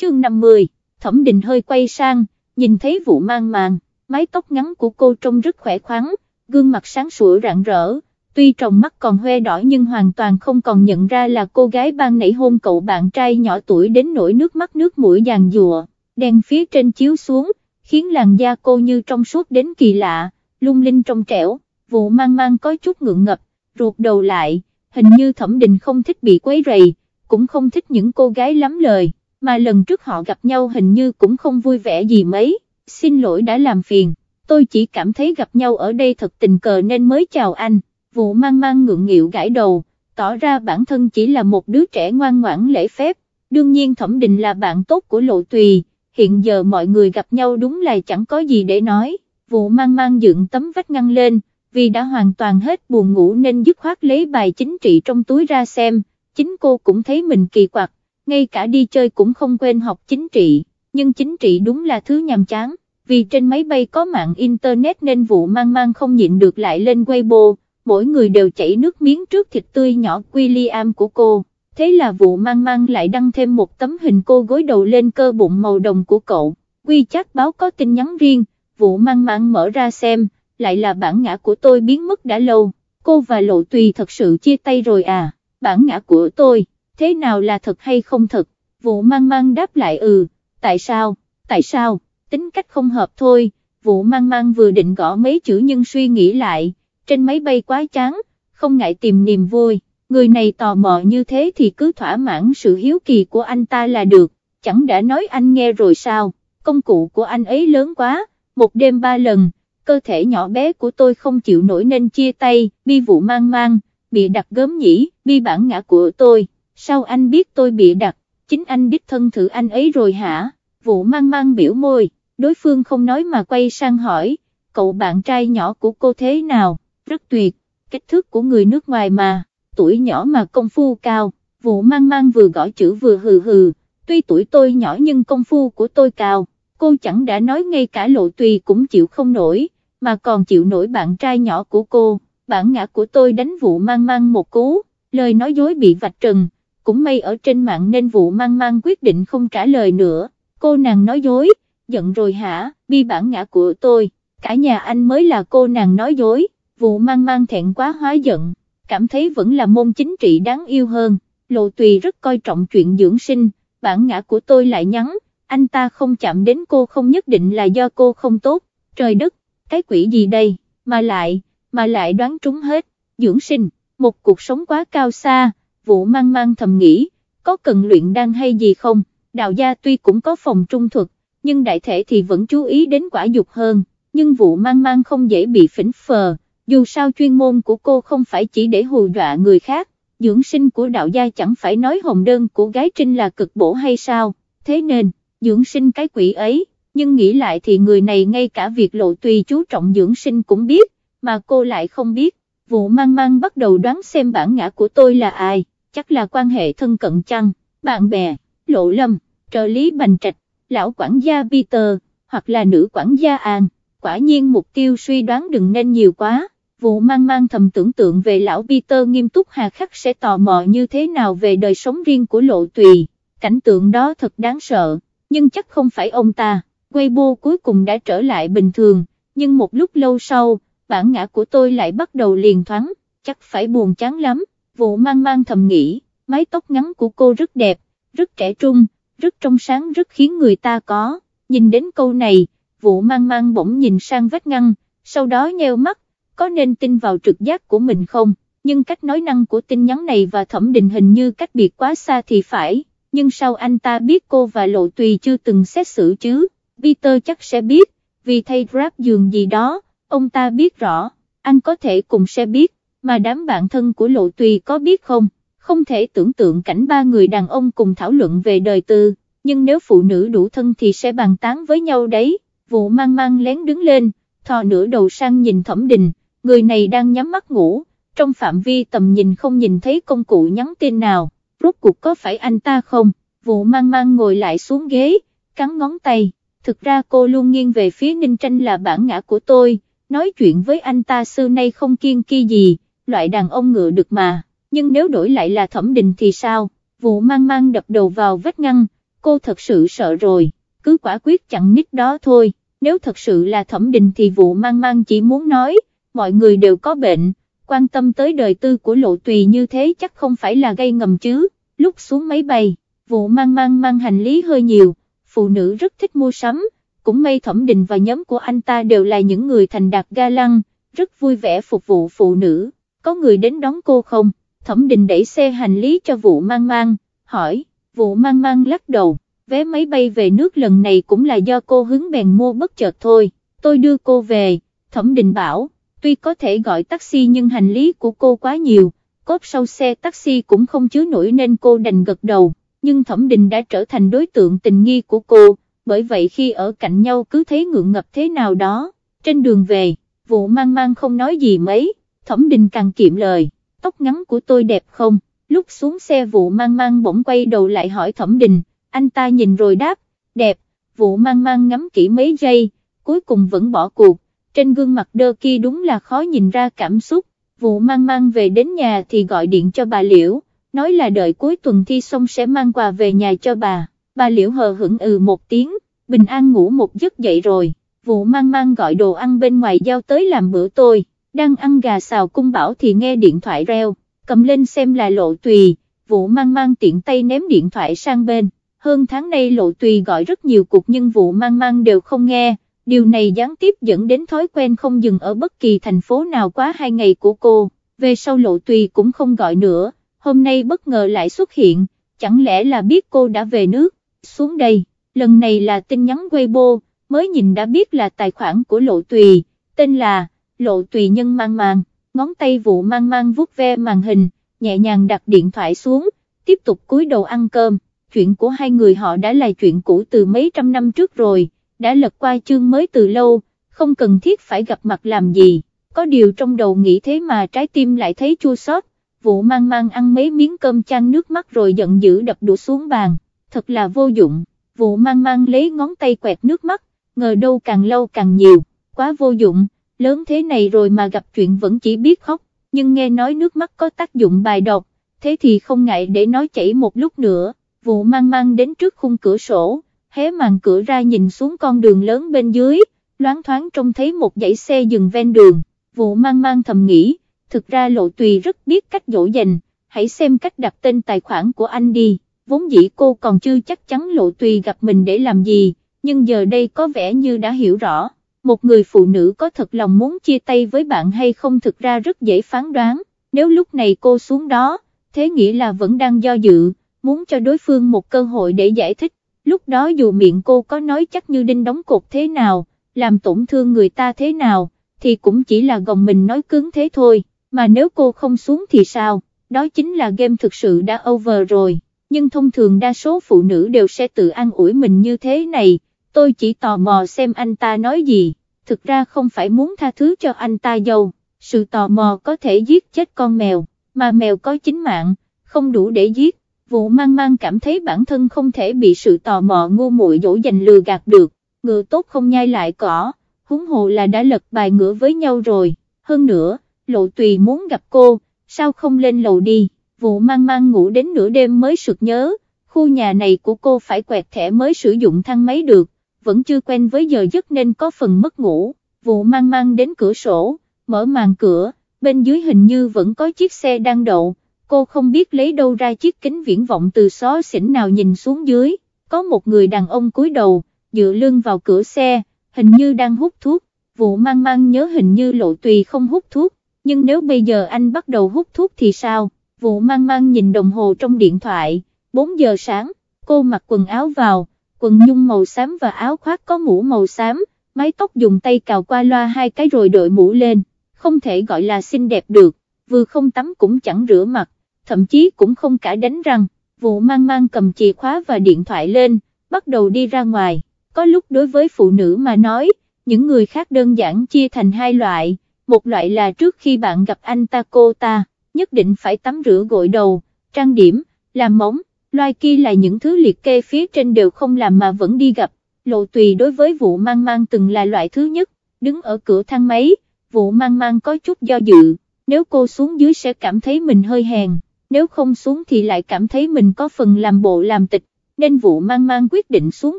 chương 50, thẩm định hơi quay sang, nhìn thấy vụ mang màng, mái tóc ngắn của cô trông rất khỏe khoắn, gương mặt sáng sủa rạng rỡ, tuy trong mắt còn hoe đỏ nhưng hoàn toàn không còn nhận ra là cô gái ban nãy hôn cậu bạn trai nhỏ tuổi đến nỗi nước mắt nước mũi giàn dùa, đèn phía trên chiếu xuống, khiến làn da cô như trong suốt đến kỳ lạ, lung linh trong trẻo, vụ mang mang có chút ngượng ngập, ruột đầu lại, hình như thẩm định không thích bị quấy rầy, cũng không thích những cô gái lắm lời, mà lần trước họ gặp nhau hình như cũng không vui vẻ gì mấy, xin lỗi đã làm phiền, tôi chỉ cảm thấy gặp nhau ở đây thật tình cờ nên mới chào anh, vụ mang mang ngượng nghịu gãi đầu, tỏ ra bản thân chỉ là một đứa trẻ ngoan ngoãn lễ phép, đương nhiên thẩm định là bạn tốt của lộ tùy, hiện giờ mọi người gặp nhau đúng là chẳng có gì để nói, vụ mang mang dựng tấm vách ngăn lên, vì đã hoàn toàn hết buồn ngủ nên dứt khoát lấy bài chính trị trong túi ra xem, chính cô cũng thấy mình kỳ quặc, ngay cả đi chơi cũng không quên học chính trị, nhưng chính trị đúng là thứ nhàm chán, vì trên máy bay có mạng internet nên vụ mang mang không nhịn được lại lên Weibo, mỗi người đều chảy nước miếng trước thịt tươi nhỏ William của cô, thế là vụ mang mang lại đăng thêm một tấm hình cô gối đầu lên cơ bụng màu đồng của cậu, quy chắc báo có tin nhắn riêng, vụ mang mang mở ra xem, lại là bản ngã của tôi biến mất đã lâu, cô và Lộ Tùy thật sự chia tay rồi à, bản ngã của tôi, thế nào là thật hay không thật, vụ mang mang đáp lại ừ, tại sao, tại sao, tính cách không hợp thôi, vụ mang mang vừa định gõ mấy chữ nhưng suy nghĩ lại, trên máy bay quá chán, không ngại tìm niềm vui, người này tò mò như thế thì cứ thỏa mãn sự hiếu kỳ của anh ta là được, chẳng đã nói anh nghe rồi sao, công cụ của anh ấy lớn quá, một đêm ba lần cơ thể nhỏ bé của tôi không chịu nổi nên chia tay, bi vụ mang mang, bị đặt gớm nhỉ, bi bản ngã của tôi, sao anh biết tôi bị đặt, chính anh đích thân thử anh ấy rồi hả, vụ mang mang biểu môi, đối phương không nói mà quay sang hỏi, cậu bạn trai nhỏ của cô thế nào, rất tuyệt, kích thước của người nước ngoài mà, tuổi nhỏ mà công phu cao, vụ mang mang vừa gõ chữ vừa hừ hừ, tuy tuổi tôi nhỏ nhưng công phu của tôi cao, cô chẳng đã nói ngay cả lộ tùy cũng chịu không nổi mà còn chịu nổi bạn trai nhỏ của cô, bản ngã của tôi đánh vụ mang mang một cú, lời nói dối bị vạch trần, cũng may ở trên mạng nên vụ mang mang quyết định không trả lời nữa, cô nàng nói dối, giận rồi hả, bi bản ngã của tôi, cả nhà anh mới là cô nàng nói dối, vụ mang mang thẹn quá hóa giận, cảm thấy vẫn là môn chính trị đáng yêu hơn, lộ tùy rất coi trọng chuyện dưỡng sinh, bản ngã của tôi lại nhắn, anh ta không chạm đến cô không nhất định là do cô không tốt, trời đất, cái quỷ gì đây, mà lại, mà lại đoán trúng hết, dưỡng sinh, một cuộc sống quá cao xa, vụ mang mang thầm nghĩ, có cần luyện đan hay gì không, đạo gia tuy cũng có phòng trung thuật, nhưng đại thể thì vẫn chú ý đến quả dục hơn, nhưng vụ mang mang không dễ bị phỉnh phờ, dù sao chuyên môn của cô không phải chỉ để hù dọa người khác, dưỡng sinh của đạo gia chẳng phải nói hồng đơn của gái trinh là cực bổ hay sao, thế nên, dưỡng sinh cái quỷ ấy nhưng nghĩ lại thì người này ngay cả việc lộ tùy chú trọng dưỡng sinh cũng biết, mà cô lại không biết, vụ mang mang bắt đầu đoán xem bản ngã của tôi là ai, chắc là quan hệ thân cận chăng, bạn bè, lộ lâm, trợ lý bành trạch, lão quản gia Peter, hoặc là nữ quản gia An, quả nhiên mục tiêu suy đoán đừng nên nhiều quá. Vụ mang mang thầm tưởng tượng về lão Peter nghiêm túc hà khắc sẽ tò mò như thế nào về đời sống riêng của lộ tùy, cảnh tượng đó thật đáng sợ, nhưng chắc không phải ông ta. Weibo cuối cùng đã trở lại bình thường, nhưng một lúc lâu sau, bản ngã của tôi lại bắt đầu liền thoáng, chắc phải buồn chán lắm, vụ mang mang thầm nghĩ, mái tóc ngắn của cô rất đẹp, rất trẻ trung, rất trong sáng rất khiến người ta có, nhìn đến câu này, vụ mang mang bỗng nhìn sang vách ngăn, sau đó nheo mắt, có nên tin vào trực giác của mình không, nhưng cách nói năng của tin nhắn này và thẩm định hình như cách biệt quá xa thì phải, nhưng sao anh ta biết cô và lộ tùy chưa từng xét xử chứ? Peter chắc sẽ biết, vì thay Grab giường gì đó, ông ta biết rõ, anh có thể cùng sẽ biết, mà đám bạn thân của Lộ Tùy có biết không, không thể tưởng tượng cảnh ba người đàn ông cùng thảo luận về đời tư, nhưng nếu phụ nữ đủ thân thì sẽ bàn tán với nhau đấy, vụ mang mang lén đứng lên, thò nửa đầu sang nhìn thẩm đình, người này đang nhắm mắt ngủ, trong phạm vi tầm nhìn không nhìn thấy công cụ nhắn tin nào, rốt cuộc có phải anh ta không, vụ mang mang ngồi lại xuống ghế, cắn ngón tay. Thực ra cô luôn nghiêng về phía Ninh Tranh là bản ngã của tôi, nói chuyện với anh ta xưa nay không kiên kỳ gì, loại đàn ông ngựa được mà, nhưng nếu đổi lại là thẩm đình thì sao, vụ mang mang đập đầu vào vách ngăn, cô thật sự sợ rồi, cứ quả quyết chặn nít đó thôi, nếu thật sự là thẩm đình thì vụ mang mang chỉ muốn nói, mọi người đều có bệnh, quan tâm tới đời tư của lộ tùy như thế chắc không phải là gây ngầm chứ, lúc xuống máy bay, vụ mang mang mang hành lý hơi nhiều, phụ nữ rất thích mua sắm, cũng may thẩm đình và nhóm của anh ta đều là những người thành đạt ga lăng, rất vui vẻ phục vụ phụ nữ, có người đến đón cô không, thẩm Đình đẩy xe hành lý cho vụ mang mang, hỏi, vụ mang mang lắc đầu, vé máy bay về nước lần này cũng là do cô hứng bèn mua bất chợt thôi, tôi đưa cô về, thẩm Đình bảo, tuy có thể gọi taxi nhưng hành lý của cô quá nhiều, cốp sau xe taxi cũng không chứa nổi nên cô đành gật đầu, nhưng thẩm Đình đã trở thành đối tượng tình nghi của cô, bởi vậy khi ở cạnh nhau cứ thấy ngượng ngập thế nào đó, trên đường về, vụ mang mang không nói gì mấy, thẩm Đình càng kiệm lời, tóc ngắn của tôi đẹp không, lúc xuống xe vụ mang mang bỗng quay đầu lại hỏi thẩm Đình. anh ta nhìn rồi đáp, đẹp, vụ mang mang ngắm kỹ mấy giây, cuối cùng vẫn bỏ cuộc, trên gương mặt đơ kia đúng là khó nhìn ra cảm xúc, vụ mang mang về đến nhà thì gọi điện cho bà Liễu, nói là đợi cuối tuần thi xong sẽ mang quà về nhà cho bà, bà Liễu hờ hững ừ một tiếng, bình an ngủ một giấc dậy rồi, vụ mang mang gọi đồ ăn bên ngoài giao tới làm bữa tôi, đang ăn gà xào cung bảo thì nghe điện thoại reo, cầm lên xem là lộ tùy, vụ mang mang tiện tay ném điện thoại sang bên, hơn tháng nay lộ tùy gọi rất nhiều cuộc nhưng vụ mang mang đều không nghe, điều này gián tiếp dẫn đến thói quen không dừng ở bất kỳ thành phố nào quá hai ngày của cô, về sau lộ tùy cũng không gọi nữa, hôm nay bất ngờ lại xuất hiện, chẳng lẽ là biết cô đã về nước, xuống đây, lần này là tin nhắn Weibo, mới nhìn đã biết là tài khoản của lộ tùy, tên là, lộ tùy nhân mang mang, ngón tay vụ mang mang vuốt ve màn hình, nhẹ nhàng đặt điện thoại xuống, tiếp tục cúi đầu ăn cơm, chuyện của hai người họ đã là chuyện cũ từ mấy trăm năm trước rồi đã lật qua chương mới từ lâu, không cần thiết phải gặp mặt làm gì, có điều trong đầu nghĩ thế mà trái tim lại thấy chua xót. vụ mang mang ăn mấy miếng cơm chan nước mắt rồi giận dữ đập đũa xuống bàn, thật là vô dụng, vụ mang mang lấy ngón tay quẹt nước mắt, ngờ đâu càng lâu càng nhiều, quá vô dụng, lớn thế này rồi mà gặp chuyện vẫn chỉ biết khóc, nhưng nghe nói nước mắt có tác dụng bài độc, thế thì không ngại để nói chảy một lúc nữa, vụ mang mang đến trước khung cửa sổ, hé màn cửa ra nhìn xuống con đường lớn bên dưới, loáng thoáng trông thấy một dãy xe dừng ven đường, vụ mang mang thầm nghĩ, thực ra lộ tùy rất biết cách dỗ dành, hãy xem cách đặt tên tài khoản của anh đi, vốn dĩ cô còn chưa chắc chắn lộ tùy gặp mình để làm gì, nhưng giờ đây có vẻ như đã hiểu rõ, một người phụ nữ có thật lòng muốn chia tay với bạn hay không thực ra rất dễ phán đoán, nếu lúc này cô xuống đó, thế nghĩa là vẫn đang do dự, muốn cho đối phương một cơ hội để giải thích, lúc đó dù miệng cô có nói chắc như đinh đóng cột thế nào, làm tổn thương người ta thế nào, thì cũng chỉ là gồng mình nói cứng thế thôi, mà nếu cô không xuống thì sao, đó chính là game thực sự đã over rồi, nhưng thông thường đa số phụ nữ đều sẽ tự an ủi mình như thế này, tôi chỉ tò mò xem anh ta nói gì, thực ra không phải muốn tha thứ cho anh ta dâu, sự tò mò có thể giết chết con mèo, mà mèo có chính mạng, không đủ để giết. Vụ mang mang cảm thấy bản thân không thể bị sự tò mò ngu muội dỗ dành lừa gạt được, ngựa tốt không nhai lại cỏ, huống hồ là đã lật bài ngựa với nhau rồi, hơn nữa, lộ tùy muốn gặp cô, sao không lên lầu đi, vụ mang mang ngủ đến nửa đêm mới sực nhớ, khu nhà này của cô phải quẹt thẻ mới sử dụng thang máy được, vẫn chưa quen với giờ giấc nên có phần mất ngủ, vụ mang mang đến cửa sổ, mở màn cửa, bên dưới hình như vẫn có chiếc xe đang đậu. Cô không biết lấy đâu ra chiếc kính viễn vọng từ xó xỉnh nào nhìn xuống dưới, có một người đàn ông cúi đầu, dựa lưng vào cửa xe, hình như đang hút thuốc, vụ mang mang nhớ hình như lộ tùy không hút thuốc, nhưng nếu bây giờ anh bắt đầu hút thuốc thì sao, vụ mang mang nhìn đồng hồ trong điện thoại, 4 giờ sáng, cô mặc quần áo vào, quần nhung màu xám và áo khoác có mũ màu xám, mái tóc dùng tay cào qua loa hai cái rồi đội mũ lên, không thể gọi là xinh đẹp được, vừa không tắm cũng chẳng rửa mặt, thậm chí cũng không cả đánh răng, vụ mang mang cầm chìa khóa và điện thoại lên, bắt đầu đi ra ngoài, có lúc đối với phụ nữ mà nói, những người khác đơn giản chia thành hai loại, một loại là trước khi bạn gặp anh ta cô ta, nhất định phải tắm rửa gội đầu, trang điểm, làm móng, loài kia là những thứ liệt kê phía trên đều không làm mà vẫn đi gặp, lộ tùy đối với vụ mang mang từng là loại thứ nhất, đứng ở cửa thang máy, vụ mang mang có chút do dự, nếu cô xuống dưới sẽ cảm thấy mình hơi hèn nếu không xuống thì lại cảm thấy mình có phần làm bộ làm tịch, nên vụ mang mang quyết định xuống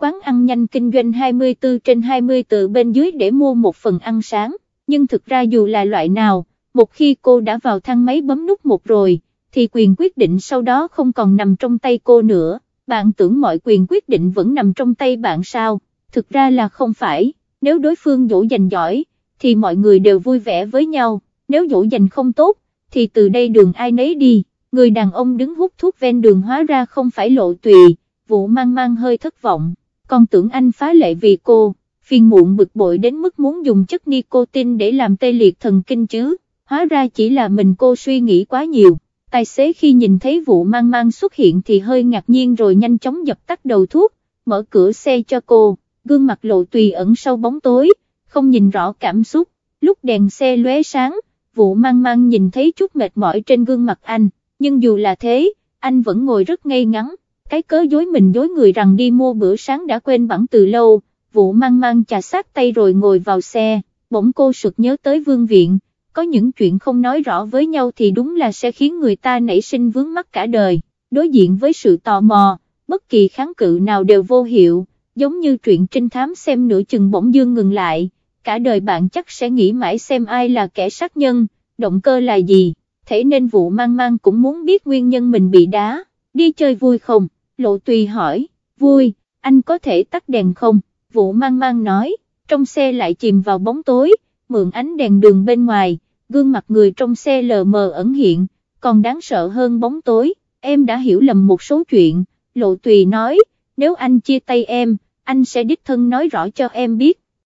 quán ăn nhanh kinh doanh 24 trên 24 bên dưới để mua một phần ăn sáng, nhưng thực ra dù là loại nào, một khi cô đã vào thang máy bấm nút một rồi, thì quyền quyết định sau đó không còn nằm trong tay cô nữa, bạn tưởng mọi quyền quyết định vẫn nằm trong tay bạn sao, thực ra là không phải, nếu đối phương dỗ dành giỏi, thì mọi người đều vui vẻ với nhau, nếu dỗ dành không tốt, thì từ đây đường ai nấy đi, người đàn ông đứng hút thuốc ven đường hóa ra không phải lộ tùy, vụ mang mang hơi thất vọng, còn tưởng anh phá lệ vì cô, phiền muộn bực bội đến mức muốn dùng chất nicotine để làm tê liệt thần kinh chứ, hóa ra chỉ là mình cô suy nghĩ quá nhiều. Tài xế khi nhìn thấy vụ mang mang xuất hiện thì hơi ngạc nhiên rồi nhanh chóng dập tắt đầu thuốc, mở cửa xe cho cô, gương mặt lộ tùy ẩn sau bóng tối, không nhìn rõ cảm xúc, lúc đèn xe lóe sáng, vụ mang mang nhìn thấy chút mệt mỏi trên gương mặt anh, nhưng dù là thế, anh vẫn ngồi rất ngây ngắn, cái cớ dối mình dối người rằng đi mua bữa sáng đã quên bẵng từ lâu, vụ mang mang chà sát tay rồi ngồi vào xe, bỗng cô sực nhớ tới vương viện, có những chuyện không nói rõ với nhau thì đúng là sẽ khiến người ta nảy sinh vướng mắc cả đời, đối diện với sự tò mò, bất kỳ kháng cự nào đều vô hiệu, giống như chuyện trinh thám xem nửa chừng bỗng dương ngừng lại, cả đời bạn chắc sẽ nghĩ mãi xem ai là kẻ sát nhân, động cơ là gì, thế nên vụ mang mang cũng muốn biết nguyên nhân mình bị đá, đi chơi vui không, lộ tùy hỏi, vui, anh có thể tắt đèn không, vụ mang mang nói, trong xe lại chìm vào bóng tối, mượn ánh đèn đường bên ngoài, gương mặt người trong xe lờ mờ ẩn hiện, còn đáng sợ hơn bóng tối, em đã hiểu lầm một số chuyện, lộ tùy nói, nếu anh chia tay em, anh sẽ đích thân nói rõ cho em biết,